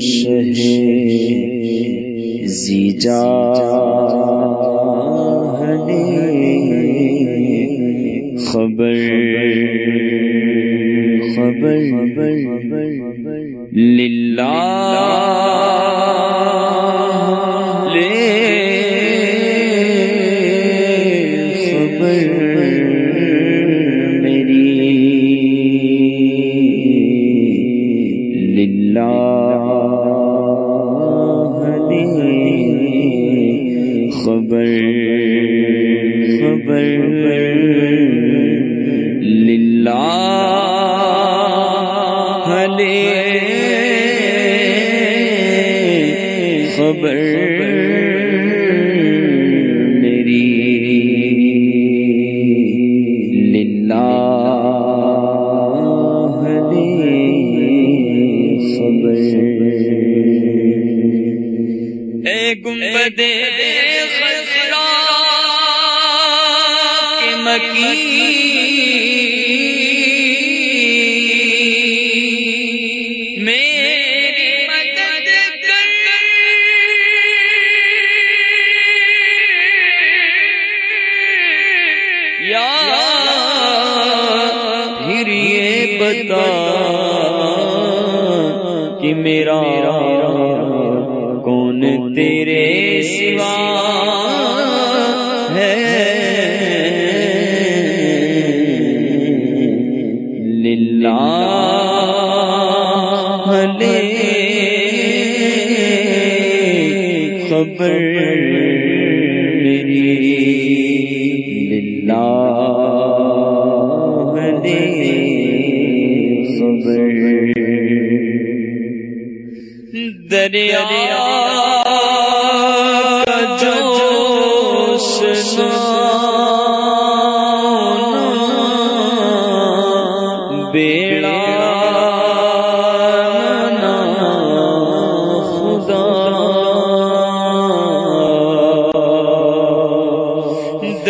شہ زیجا خبر خبر للہ لا لے خبر میری للہ خبر۔ اے گنبدے کے مکی سوا ہے۔ للہ خبر للہ لے دریا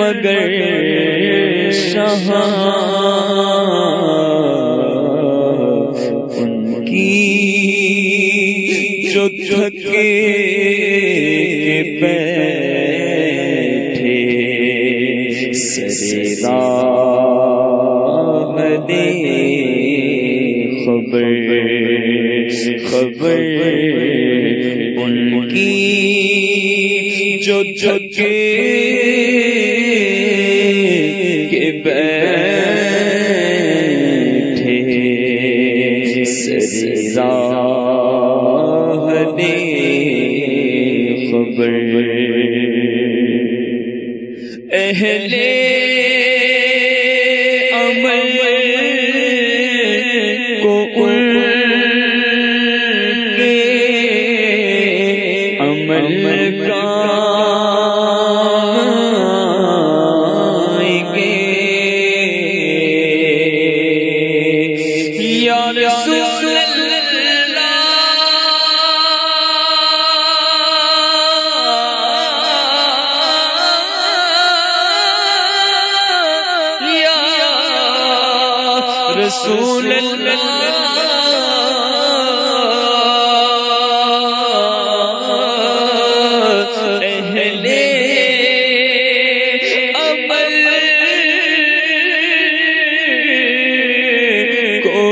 مگر شہاں ان کی جو تھکے خبر ان کی جو جھکے اللہ نے خبر اہل عمل کو ان رسول اللہ اہل کو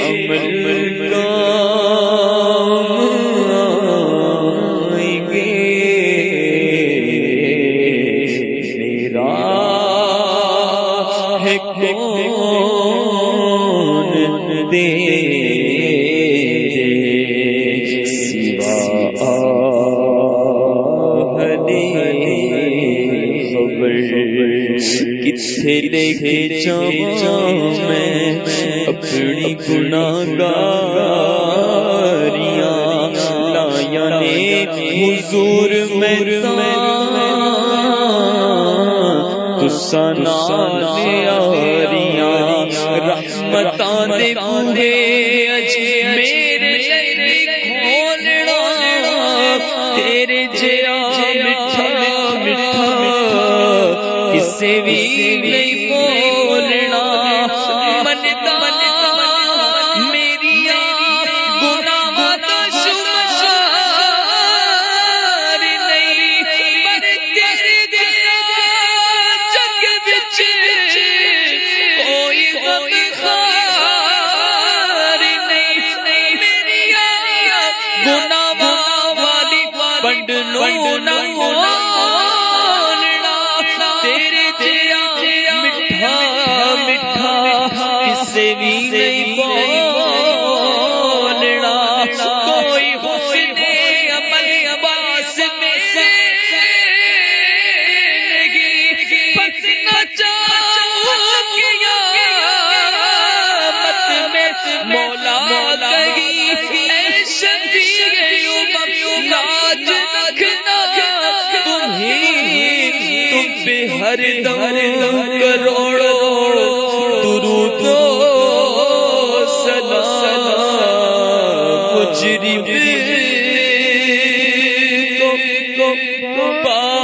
عمل کسے لے کے جاؤں میں اپنی گناگاریاں لایا نے حضور میں تو سنا نیاریاں پورے میرے کھولنا، تیرے جیا سے بھی ہر دم کروڑو درود سلام مجرم کو پا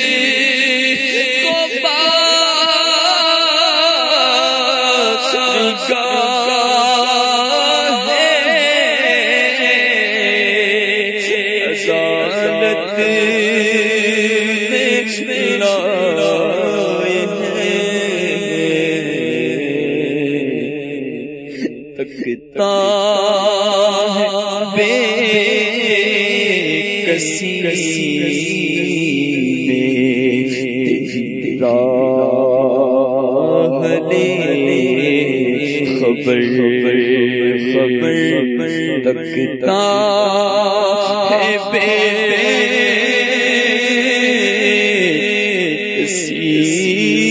تکتا بے کسی خبر خبر تکتا ہے بے کسی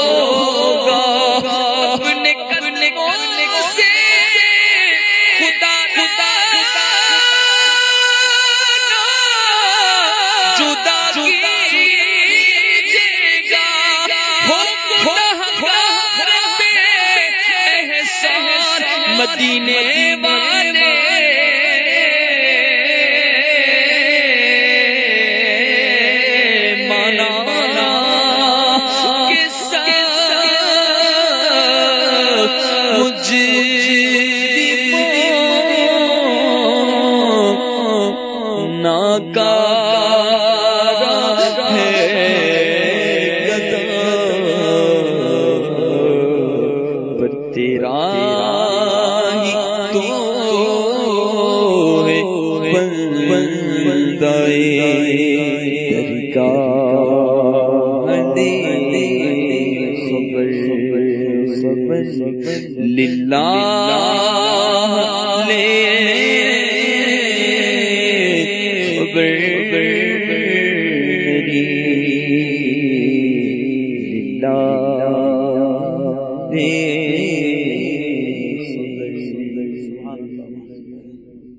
للہ